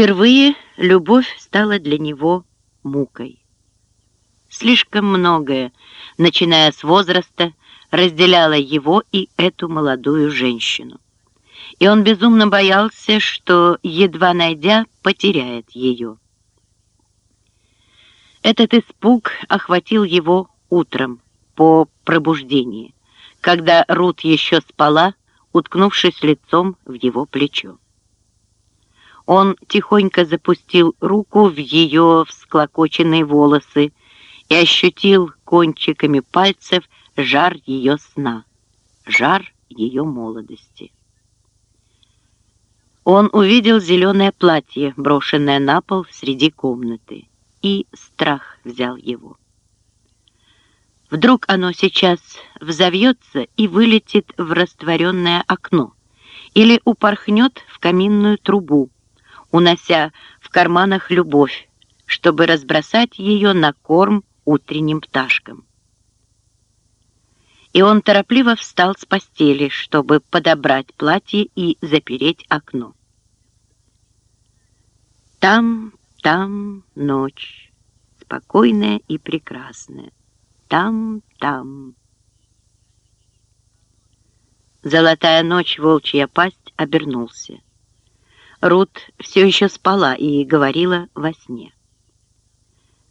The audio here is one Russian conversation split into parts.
Впервые любовь стала для него мукой. Слишком многое, начиная с возраста, разделяло его и эту молодую женщину. И он безумно боялся, что, едва найдя, потеряет ее. Этот испуг охватил его утром по пробуждении, когда Рут еще спала, уткнувшись лицом в его плечо. Он тихонько запустил руку в ее всклокоченные волосы и ощутил кончиками пальцев жар ее сна, жар ее молодости. Он увидел зеленое платье, брошенное на пол среди комнаты, и страх взял его. Вдруг оно сейчас взовьется и вылетит в растворенное окно или упорхнет в каминную трубу, унося в карманах любовь, чтобы разбросать ее на корм утренним пташкам. И он торопливо встал с постели, чтобы подобрать платье и запереть окно. Там, там ночь, спокойная и прекрасная. Там, там. Золотая ночь, волчья пасть обернулся. Рут все еще спала и говорила во сне.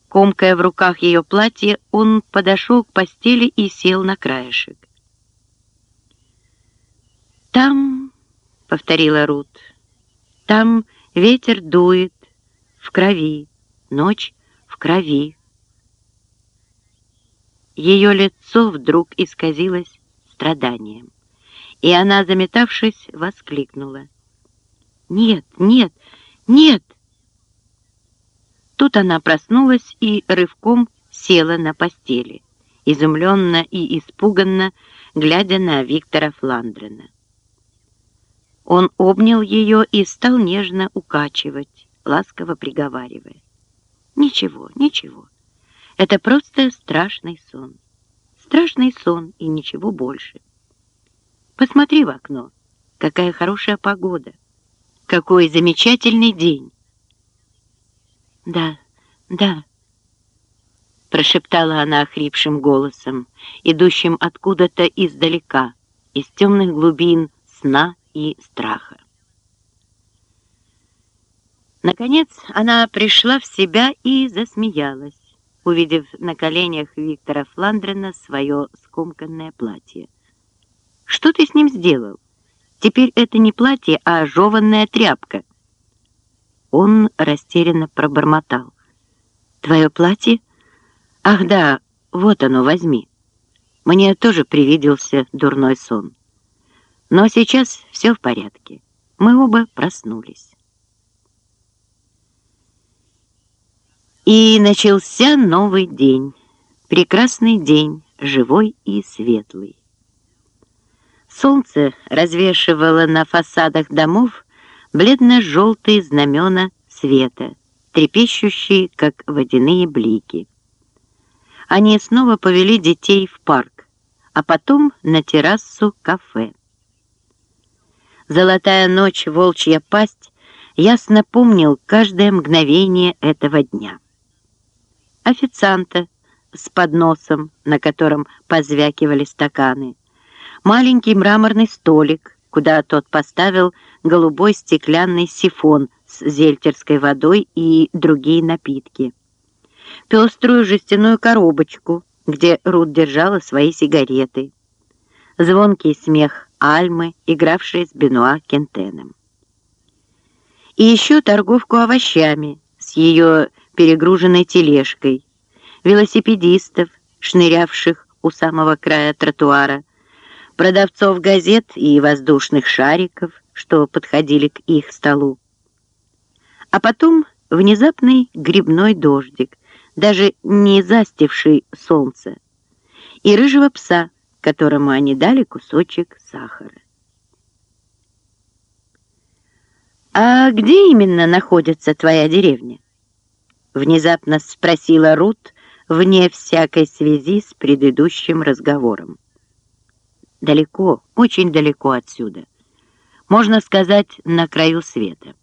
Комкая в руках ее платье, он подошел к постели и сел на краешек. «Там», — повторила Рут, — «там ветер дует, в крови, ночь в крови». Ее лицо вдруг исказилось страданием, и она, заметавшись, воскликнула. «Нет, нет, нет!» Тут она проснулась и рывком села на постели, изумленно и испуганно, глядя на Виктора Фландрена. Он обнял ее и стал нежно укачивать, ласково приговаривая. «Ничего, ничего. Это просто страшный сон. Страшный сон и ничего больше. Посмотри в окно. Какая хорошая погода. Какой замечательный день. «Да, да», — прошептала она охрипшим голосом, идущим откуда-то издалека, из темных глубин сна и страха. Наконец она пришла в себя и засмеялась, увидев на коленях Виктора Фландрена свое скомканное платье. «Что ты с ним сделал? Теперь это не платье, а жеванная тряпка». Он растерянно пробормотал. «Твое платье? Ах да, вот оно, возьми. Мне тоже привиделся дурной сон. Но сейчас все в порядке. Мы оба проснулись». И начался новый день. Прекрасный день, живой и светлый. Солнце развешивало на фасадах домов бледно-желтые знамена света, трепещущие, как водяные блики. Они снова повели детей в парк, а потом на террасу кафе. Золотая ночь, волчья пасть ясно помнил каждое мгновение этого дня. Официанта с подносом, на котором позвякивали стаканы, маленький мраморный столик, куда тот поставил голубой стеклянный сифон с зельтерской водой и другие напитки. Пеструю жестяную коробочку, где Рут держала свои сигареты. Звонкий смех Альмы, игравшей с Бенуа Кентеном. И еще торговку овощами с ее перегруженной тележкой, велосипедистов, шнырявших у самого края тротуара, продавцов газет и воздушных шариков, что подходили к их столу. А потом внезапный грибной дождик, даже не застивший солнце, и рыжего пса, которому они дали кусочек сахара. «А где именно находится твоя деревня?» Внезапно спросила Рут вне всякой связи с предыдущим разговором. Далеко, очень далеко отсюда. Можно сказать, на краю света.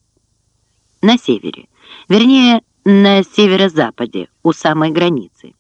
на севере, вернее, на северо-западе, у самой границы.